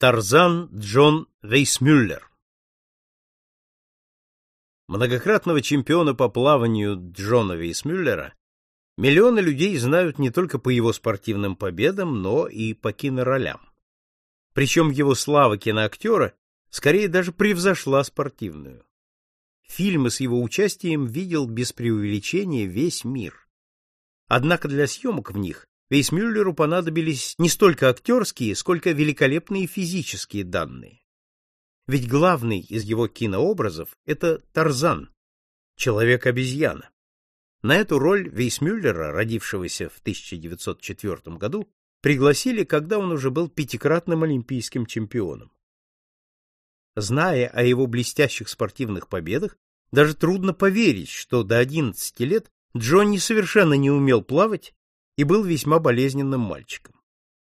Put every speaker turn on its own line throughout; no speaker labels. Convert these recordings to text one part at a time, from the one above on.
Тарзан Джон Вейсмюллер Многократного чемпиона по плаванию Джона Вейсмюллера миллионы людей знают не только по его спортивным победам, но и по киноролям. Причем его слава киноактера скорее даже превзошла спортивную. Фильмы с его участием видел без преувеличения весь мир. Однако для съемок в них Вейсмюллеру понадобились не столько актерские, сколько великолепные физические данные. Ведь главный из его кинообразов — это Тарзан, человек-обезьяна. На эту роль Вейсмюллера, родившегося в 1904 году, пригласили, когда он уже был пятикратным олимпийским чемпионом. Зная о его блестящих спортивных победах, даже трудно поверить, что до 11 лет Джонни совершенно не умел плавать и был весьма болезненным мальчиком.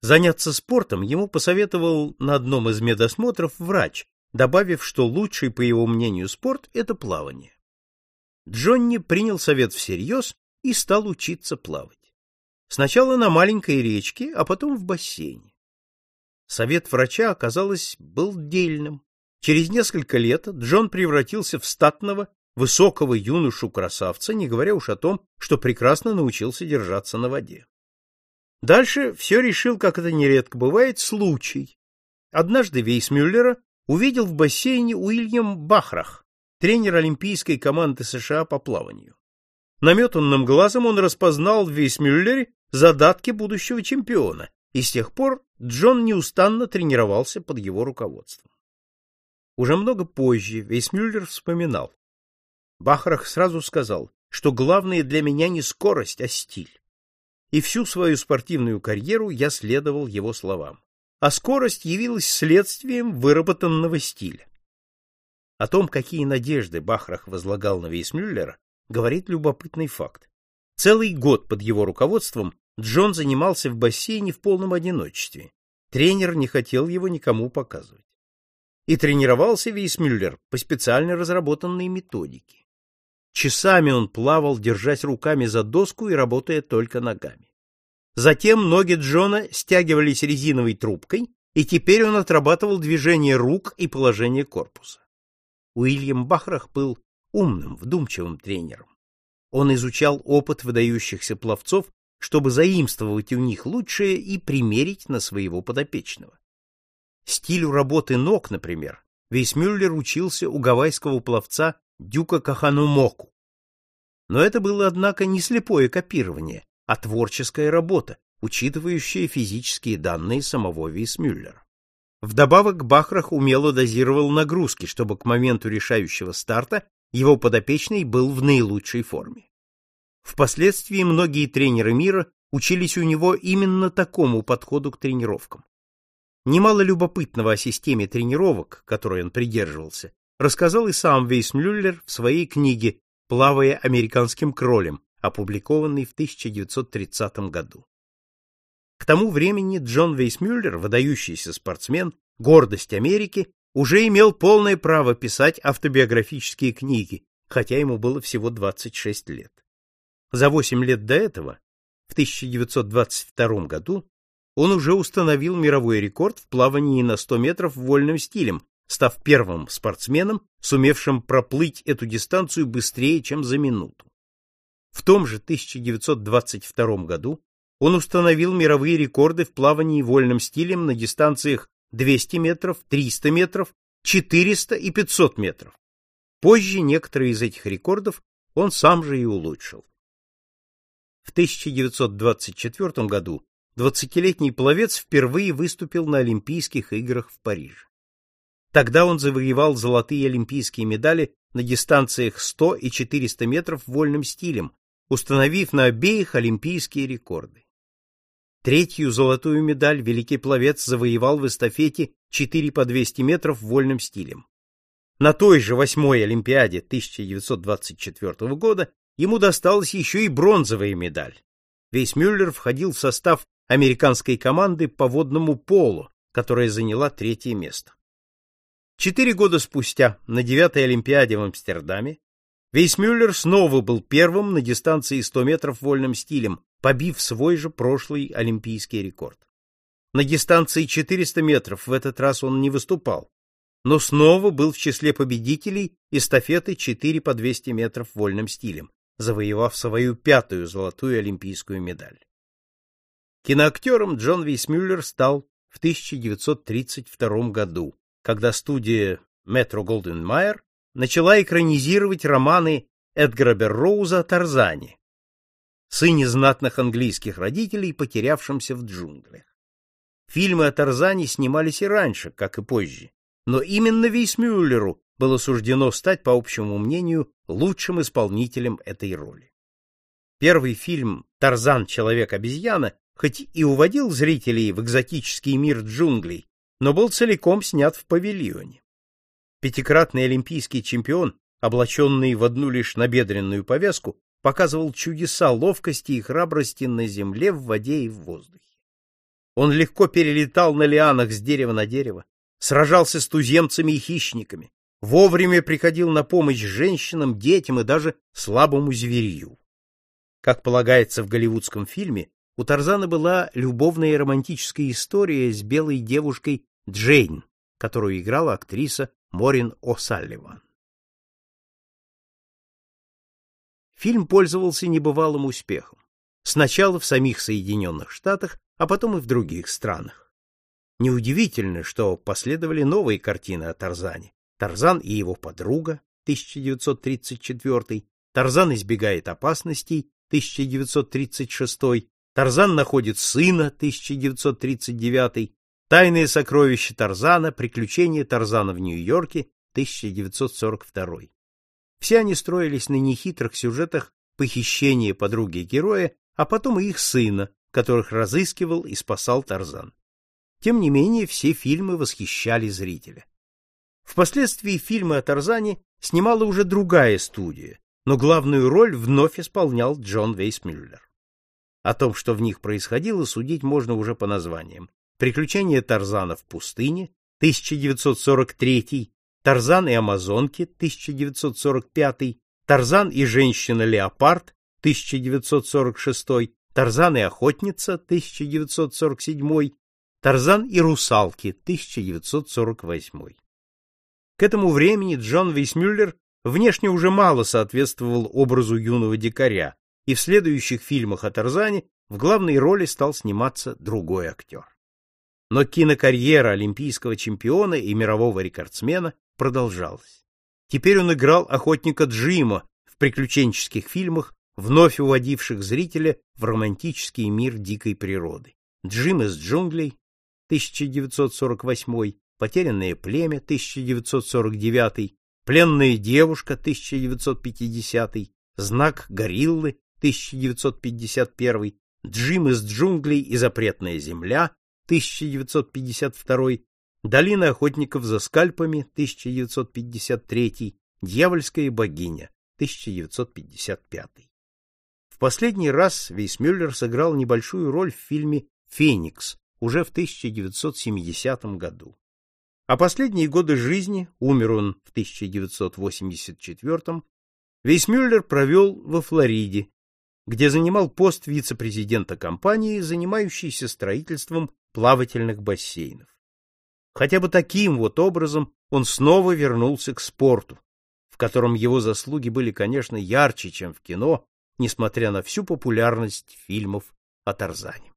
Заняться спортом ему посоветовал на одном из медосмотров врач, добавив, что лучший, по его мнению, спорт — это плавание. Джонни принял совет всерьез и стал учиться плавать. Сначала на маленькой речке, а потом в бассейне. Совет врача, оказалось, был дельным. Через несколько лет Джон превратился в статного, высокого юношу-красавца, не говоря уж о том, что прекрасно научился держаться на воде. Дальше все решил, как это нередко бывает, случай. Однажды Вейсмюллера увидел в бассейне Уильям Бахрах, тренер олимпийской команды США по плаванию. Наметанным глазом он распознал в Вейсмюллере задатки будущего чемпиона, и с тех пор Джон неустанно тренировался под его руководством. Уже много позже Вейсмюллер вспоминал. Бахрах сразу сказал, что главное для меня не скорость, а стиль. И всю свою спортивную карьеру я следовал его словам. А скорость явилась следствием выработанного стиля. О том, какие надежды Бахрах возлагал на Вейсмюллера, говорит любопытный факт. Целый год под его руководством Джон занимался в бассейне в полном одиночестве. Тренер не хотел его никому показывать. И тренировался Вейсмюллер по специально разработанной методике. Часами он плавал, держась руками за доску и работая только ногами. Затем ноги Джона стягивались резиновой трубкой, и теперь он отрабатывал движение рук и положение корпуса. Уильям Бахрах был умным, вдумчивым тренером. Он изучал опыт выдающихся пловцов, чтобы заимствовать у них лучшее и примерить на своего подопечного. Стилю работы ног, например, Вейсмюллер учился у гавайского пловца Дюка Каханумоку. Но это было, однако, не слепое копирование, а творческая работа, учитывающая физические данные самого Висмюллера. Вдобавок Бахрах умело дозировал нагрузки, чтобы к моменту решающего старта его подопечный был в наилучшей форме. Впоследствии многие тренеры мира учились у него именно такому подходу к тренировкам. Немало любопытного о системе тренировок, которой он придерживался, рассказал и сам Вейсмюллер в своей книге «Плавая американским кролем», опубликованной в 1930 году. К тому времени Джон Вейсмюллер, выдающийся спортсмен, гордость Америки, уже имел полное право писать автобиографические книги, хотя ему было всего 26 лет. За 8 лет до этого, в 1922 году, он уже установил мировой рекорд в плавании на 100 метров вольным стилем, став первым спортсменом, сумевшим проплыть эту дистанцию быстрее, чем за минуту. В том же 1922 году он установил мировые рекорды в плавании вольным стилем на дистанциях 200 метров, 300 метров, 400 и 500 метров. Позже некоторые из этих рекордов он сам же и улучшил. В 1924 году 20-летний пловец впервые выступил на Олимпийских играх в Париже. Тогда он завоевал золотые олимпийские медали на дистанциях 100 и 400 метров вольным стилем, установив на обеих олимпийские рекорды. Третью золотую медаль великий пловец завоевал в эстафете 4 по 200 метров вольным стилем. На той же восьмой Олимпиаде 1924 года ему досталась еще и бронзовая медаль. Весь Мюллер входил в состав американской команды по водному полу, которая заняла третье место. Четыре года спустя, на девятой Олимпиаде в Амстердаме, Вейсмюллер снова был первым на дистанции 100 метров вольным стилем, побив свой же прошлый олимпийский рекорд. На дистанции 400 метров в этот раз он не выступал, но снова был в числе победителей эстафеты 4 по 200 метров вольным стилем, завоевав свою пятую золотую олимпийскую медаль. Киноактером Джон Вейсмюллер стал в 1932 году, когда студия Метро Голден Майер начала экранизировать романы Эдгара Берроуза о Тарзане, сыне знатных английских родителей, потерявшемся в джунглях. Фильмы о Тарзане снимались и раньше, как и позже, но именно Вейсмюллеру было суждено стать, по общему мнению, лучшим исполнителем этой роли. Первый фильм «Тарзан. Человек-обезьяна» хоть и уводил зрителей в экзотический мир джунглей, но был целиком снят в павильоне. Пятикратный олимпийский чемпион, облаченный в одну лишь набедренную повязку, показывал чудеса ловкости и храбрости на земле, в воде и в воздухе. Он легко перелетал на лианах с дерева на дерево, сражался с туземцами и хищниками, вовремя приходил на помощь женщинам, детям и даже слабому зверью. Как полагается в голливудском фильме, у Тарзана была любовная и романтическая история с белой девушкой Джейн, которую играла актриса Морин О'Салливан. Фильм пользовался небывалым успехом. Сначала в самих Соединенных Штатах, а потом и в других странах. Неудивительно, что последовали новые картины о Тарзане. Тарзан и его подруга, 1934, Тарзан избегает опасностей, 1936, Тарзан находит сына, 1939, Тайные сокровища Тарзана, Приключения Тарзана в Нью-Йорке, 1942. Все они строились на нехитрых сюжетах похищения подруги героя, а потом и их сына, которых разыскивал и спасал Тарзан. Тем не менее, все фильмы восхищали зрителя. Впоследствии фильмы о Тарзане снимала уже другая студия, но главную роль вновь исполнял Джон Вейсмюллер. О том, что в них происходило, судить можно уже по названиям. Приключения Тарзана в пустыне, 1943, Тарзан и амазонки, 1945, Тарзан и женщина-леопард, 1946, Тарзан и охотница, 1947, Тарзан и русалки, 1948. К этому времени Джон Вейсмюллер внешне уже мало соответствовал образу юного дикаря, и в следующих фильмах о Тарзане в главной роли стал сниматься другой актер. Но кинокарьера олимпийского чемпиона и мирового рекордсмена продолжалась. Теперь он играл охотника Джима в приключенческих фильмах, вновь уводивших зрителя в романтический мир дикой природы. Джим из джунглей 1948, Потерянное племя 1949, Пленная девушка 1950, Знак гориллы 1951, Джим из джунглей и запретная земля 1952, Долина охотников за скальпами 1953, Дьявольская богиня 1955. В последний раз Вейсмюллер сыграл небольшую роль в фильме Феникс уже в 1970 году. А последние годы жизни, умер он в 1984 Вейсмюллер провел во Флориде, где занимал пост вице-президента компании, занимающейся строительством плавательных бассейнов. Хотя бы таким вот образом он снова вернулся к спорту, в котором его заслуги были, конечно, ярче, чем в кино, несмотря на всю популярность фильмов о Тарзане.